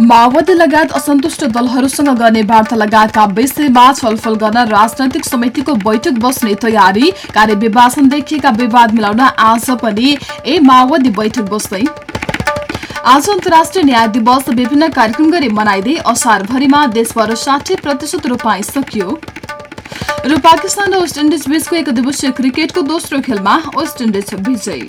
माओवादी लगायत असन्तुष्ट दलहरूसँग गर्ने वार्ता लगायतका विषयमा छलफल गर्न राजनैतिक समितिको बैठक बस्ने तयारी कार्यविभाजन देखिएका विवाद मिलाउन आज पनि ए माओवादी बैठक बस्दै। आज अन्तर्राष्ट्रिय न्याय दिवस विभिन्न कार्यक्रम गरी मनाइँदै असारभरिमा देशभर साठी प्रतिशत रोपाई सकियो। र पाकिस्तान र वेस्ट इन्डिज बीचको एक दिवसीय क्रिकेटको दोस्रो खेलमा वेस्ट इन्डिज विजयी।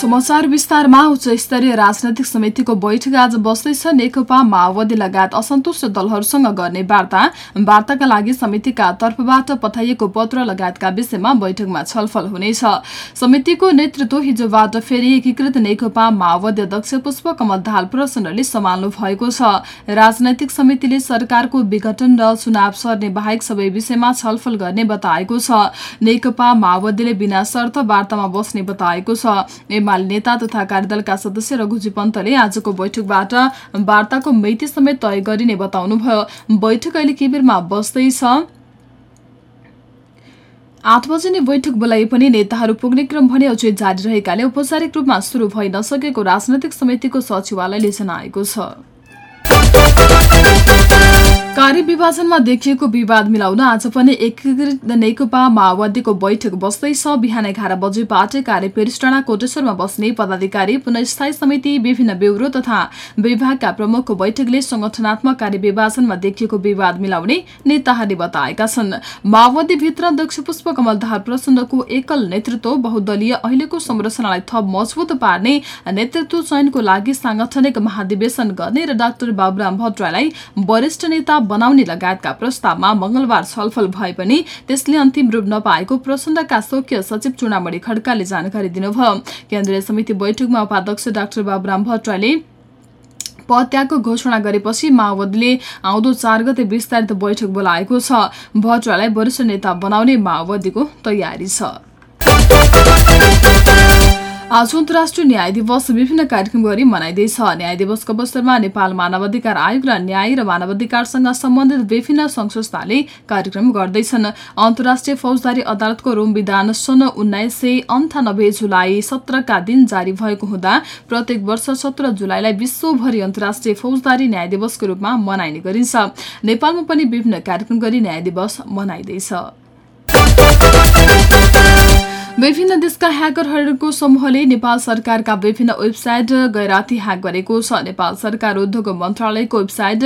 समाचार विस्तारमा उच्च स्तरीय राजनैतिक समितिको बैठक आज बस्दैछ। नेकपा माओवादी लगायत असन्तुष्ट दलहरूसँग गर्ने वार्ता। वार्ताका लागि समितिका तर्फबाट पठाइएको पत्र लगायतका विषयमा बैठकमा छलफल हुनेछ। समितिको नेतृत्व हिजोबाट फेरि एकीकृत नेकपा माओवादी अध्यक्ष पुष्प कमल दाहाल प्रचण्डले सम्हाल्नु भएको छ। राजनैतिक समितिले सरकारको विघटन र चुनाव सर्ने बाहेक सबै विषयमा छलफल गर्ने बताएको छ। नेकपा माओवादीले बिना शर्त वार्तामा बस्ने बताएको छ। एमाले नेता तथा कार्यदलका सदस्य रघुजी पन्तले आजको बैठकबाट वार्ताको मिति समेत तय गरिने बताउनुभयो। बैठक अहिले केबेरमा बस्दैछ। आठ बजे नै बैठक बोलाए पनि नेताहरू पुग्ने क्रम भने अझै जारी रहेकाले औपचारिक रूपमा शुरू भइ नसकेको राजनैतिक समितिको सचिवालयले जनाएको छ। कार्य विभाजनमा देखिएको विवाद मिलाउन आज पनि एकीकृत नेकपा माओवादीको बैठक बस्दैछ बिहान एघार बजेबाट कार्य पेरिस्टाणा कोटेश्वरमा बस्ने पदाधिकारी पुनस्थायी समिति विभिन्न ब्यूरो तथा विभागका प्रमुखको बैठकले संगठनात्मक कार्य विभाजनमा देखिएको विवाद मिलाउने नेताहरूले बताएका छन्। माओवादी भित्र अध्यक्ष पुष्प कमल दाहाल प्रचण्डको एकल नेतृत्व बहुदलीय अहिलेको संरचनालाई थप मजबुत पार्ने नेतृत्व चयनको लागि सांगठनिक महाधिवेशन गर्ने र डाक्टर बाबुराम भट्टराईलाई वरिष्ठ नेता बनाउने लगायतका प्रस्तावमा मंगलबार छलफल भए पनि त्यसले अन्तिम रूप नपाएको प्रचण्डका स्वकीय सचिव चुनामणी खड्काले जानकारी दिनुभयो। केन्द्रीय समिति बैठकमा उपाध्यक्ष डाक्टर बाबुराम भट्टराईले पदत्यागको घोषणा गरेपछि माओवादीले आउँदो चार गते विस्तारित बैठक बोलाएको छ। भट्टराईलाई वरिष्ठ नेता बनाउने माओवादीको तयारी छ। आज अन्तर्राष्ट्रिय न्याय दिवस विभिन्न कार्यक्रम गरी मनाइँदैछ। न्याय दिवसको अवसरमा नेपाल मानवाधिकार आयोग र न्याय र मानवाधिकारसँग सम्बन्धित विभिन्न संस्थाले कार्यक्रम गर्दैछन्। अन्तर्राष्ट्रिय फौजदारी अदालतको रोम विधान सन् उन्नाइस सय अन्ठानब्बे जुलाई सत्रका दिन जारी भएको हुँदा प्रत्येक वर्ष सत्र जुलाईलाई विश्वभरि अन्तर्राष्ट्रिय फौजदारी न्याय दिवसको रूपमा मनाइने गरिन्छ। नेपालमा पनि विभिन्न कार्यक्रम गरी न्याय दिवस मनाइँदैछ। विभिन्न देशका ह्याकरहरूको समूहले नेपाल सरकारका विभिन्न वेबसाइट गैराती ह्याक गरेको छ। नेपाल सरकार उद्योग मन्त्रालयको website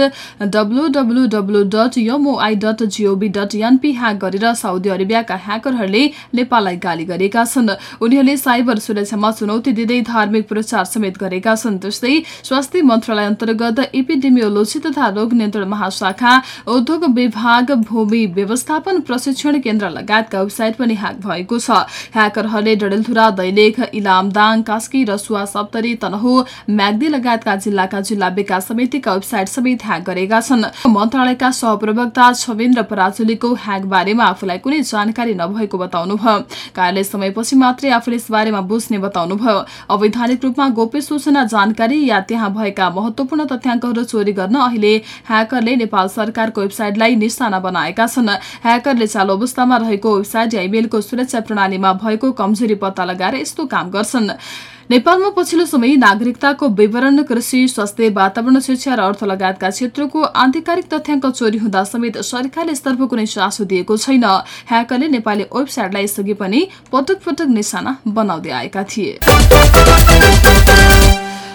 डब्लुडब्लुडब्लु dot MOI dot gov dot np hack गरेर साउदी अरेबियाका ह्याकरहरूले नेपाललाई गाली गरेका छन्। उनीहरूले साइबर सुरक्षामा चुनौती दिँदै धार्मिक प्रचार समेत गरेका छन्। त्यस्तै स्वास्थ्य मन्त्रालय अन्तर्गत इपिडेमियोलोजी तथा रोग नियन्त्रण महाशाखा उद्योग विभाग भूमि व्यवस्थापन प्रशिक्षण केन्द्र लगायतका वेबसाइट पनि ह्याक भएको छ। ह्याकरहरूले डडेलधुरा दैलेख इलामदाङ कास्की रसुवा सप्तरी तनहु म्याग्दी लगायतका जिल्लाका जिल्ला विकास समितिका वेबसाइट समेत ह्याक गरेका छन्। मन्त्रालयका सहप्रवक्ता छविन्द्र पराजुलीको ह्याक बारेमा आफूलाई कुनै जानकारी नभएको बताउनुभयो कार्यालय समयपछि मात्रै आफूले यस बारेमा बुझ्ने बताउनुभयो अवैधानिक रूपमा गोप्य सूचना जानकारी या त्यहाँ भएका महत्वपूर्ण तथ्याङ्कहरू चोरी गर्न अहिले ह्याकरले नेपाल सरकारको वेबसाइटलाई निशाना बनाएका छन्। ह्याकरले चालु अवस्थामा रहेको वेबसाइट या इमेलको सुरक्षा प्रणालीमा भएको कमजोरी पत्ता लगाएर यस्तो काम गर्छन्। नेपालमा पछिल्लो समय नागरिकताको विवरण कृषि स्वास्थ्य वातावरण शिक्षा र अर्थ लगायतका क्षेत्रको आधिकारिक तथ्याङ्क चोरी हुँदा समेत सरकारले यसतर्फ कुनै चासो दिएको छैन। ह्याकरले नेपाली वेबसाइटलाई यसअघि पनि पटक पटक निशाना बनाउँदै आएका थिए।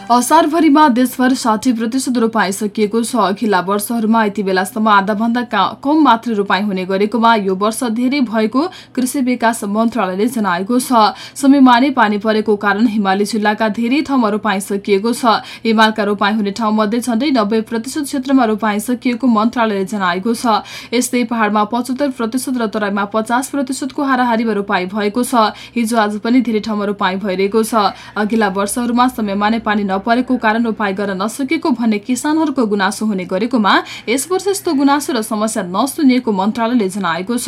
असारभरिमा देशभर साठी प्रतिशत रोपाई सकिएको छ। अघिल्ला वर्षहरूमा यति बेलासम्म आधाभन्दा कम मात्र रोपाई हुने गरेकोमा यो वर्ष धेरै भएको कृषि विकास मन्त्रालयले जनाएको छ। समयमा नै पानी परेको कारण हिमाली जिल्लाका धेरै ठाउँमा रोपाई सकिएको छ। हिमालका रोपाई हुने ठाउँमध्ये झण्डै नब्बे प्रतिशत क्षेत्रमा रोपाई सकिएको मन्त्रालयले जनाएको छ। यस्तै पहाड़मा पचहत्तर प्रतिशत र तराईमा पचास प्रतिशतको हाराहारीमा रोपाई भएको छ। हिजो आज पनि धेरै ठाउँमा रोपाई भइरहेको छ। अघिल्ला वर्षहरूमा समयमा नै पानी नपरेको कारण उपाय गर्न नसकेको भन्ने किसानहरूको गुनासो हुने गरेकोमा यस वर्ष यस्तो गुनासो र समस्या नसुनिएको मन्त्रालयले जनाएको छ।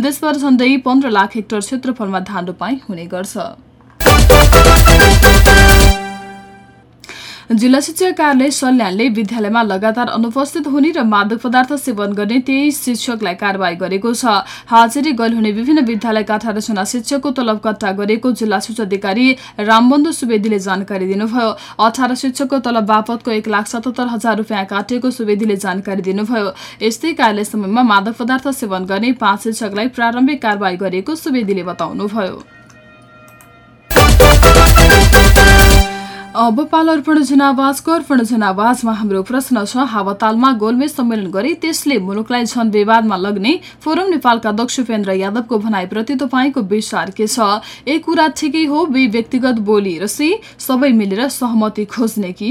देशभर झण्डै पन्ध्र लाख हेक्टर क्षेत्रफलमा धान रोपाई हुने गर्छ। जिल्ला शिक्षा कार्यालय सल्यानले विद्यालयमा लगातार अनुपस्थित हुने र मादक पदार्थ सेवन गर्ने तेइस शिक्षकलाई कारवाही गरेको छ। हाजिरी गैल हुने विभिन्न विद्यालयका अठारजना शिक्षकको तलब कट्टा गरेको जिल्ला शिक्षा अधिकारी रामबन्धु सुवेदीले जानकारी दिनुभयो। अठार शिक्षकको तलब बापतको एक लाख सतहत्तर हजार रुपियाँ काटिएको सुवेदीले जानकारी दिनुभयो। यस्तै कार्यालय समयमा मादक पदार्थ सेवन गर्ने पाँच शिक्षकलाई प्रारम्भिक कारवाही गरेको सुवेदीले बताउनुभयो। अब पाल अर्पण जनावाजको अर्पण जनावाजमा हाम्रो प्रश्न छ हावातालमा गोलमेज सम्मेलन गरे त्यसले मुलुकलाई झन विवादमा लग्ने फोरम नेपालका अध्यक्ष उपेन्द्र यादवको भनाइप्रति तपाईँको विचार के छ? एक कुरा ठिकै हो बे व्यक्तिगत बोली र सबै मिलेर सहमति खोज्ने कि?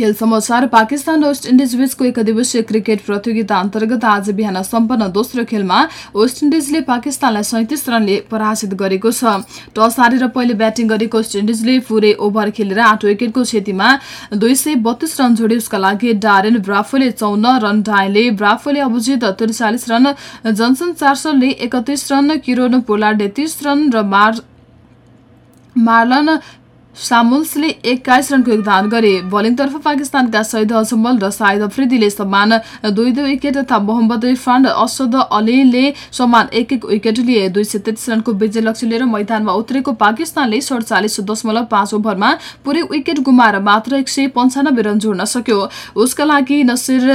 खेल समाचार। पाकिस्तान र वेस्ट इन्डिज बीचको एक दिवसीय क्रिकेट प्रतियोगिता अन्तर्गत आज बिहान सम्पन्न दोस्रो खेलमा वेस्ट इन्डिजले पाकिस्तानलाई सैतिस रनले पराजित गरेको छ। टस हारेर पहिले ब्याटिङ गरेको वेस्ट इन्डिजले पुरै ओभर खेलेर आठ विकेटको क्षतिमा दुई रन जोडे उसका लागि डारेन ब्राफोले चौन्न रन डायले। ब्राफोले अभिजित त्रिचालिस रन जनसन चार्सलले एकतिस रन किरोन पोलार्डले तीस रन र मार मार्लन सामुल्सले एक्काइस रनको योगदान गरे। बलिङतर्फ पाकिस्तानका सैद अजमल र साइद अफ्रिदीले समान दुई दुई विकेट तथा मोहम्मद इरफान असद अलीले समान एक एक विकेट लिए। दुई सय तेत्तिस रनको विजय लक्ष्य लिएर मैदानमा उत्रेको पाकिस्तानले सडचालिस दशमलव पाँच ओभरमा पुरै विकेट गुमाएर मात्र एक सय पन्चानब्बे रन जोड्न सक्यो। उसका लागि नसिर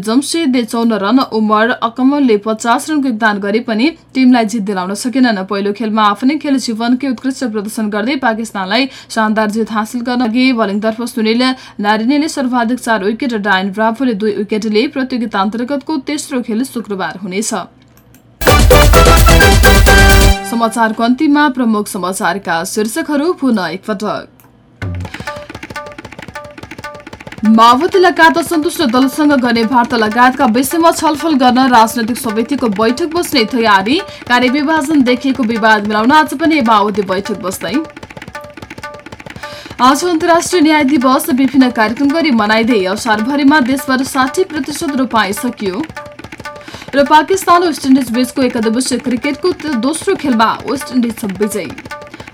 जमशेदले चौन्न रन उमर अकमलले पचास रनको योगदान गरे पनि टिमलाई जित दिलाउन सकेनन्। पहिलो खेलमा आफ्नै खेल जीवनकै उत्कृष्ट प्रदर्शन गर्दै पाकिस्तानलाई शानदार जित हासिल गर्न अघि बलिङतर्फ सुनिल नारिनेले सर्वाधिक चार विकेट र डायन ब्राभोले दुई विकेटले प्रतियोगिता अन्तर्गतको तेस्रो खेल शुक्रबार हुनेछ। समाचारको अन्तिममा प्रमुख समाचारका शीर्षकहरू पुनः एकपटक। माओवादी लगायत असन्तुष्ट दलसँग गर्ने वार्ता लगायतका विषयमा छलफल गर्न राजनैतिक समितिको बैठक बस्ने तयारी कार्यविभाजन देखिएको विवाद मिलाउन आज पनि माओवादी बैठक बस्दै। आज अन्तर्राष्ट्रिय न्याय दिवस विभिन्न कार्यक्रम गरी मनाइँदै अवसारभरिमा देशभर साठी प्रतिशत रूपाई सकियो र पाकिस्तान वेस्ट इन्डिज बीचको एकदिवसीय क्रिकेटको दोस्रो खेलमा वेस्ट इन्डिज विजयी।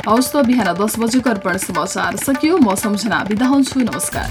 हवस् त बिहान दस बजेको अर्पण समाचार सकियो। म सम्झना बिदा हुन्छु। नमस्कार।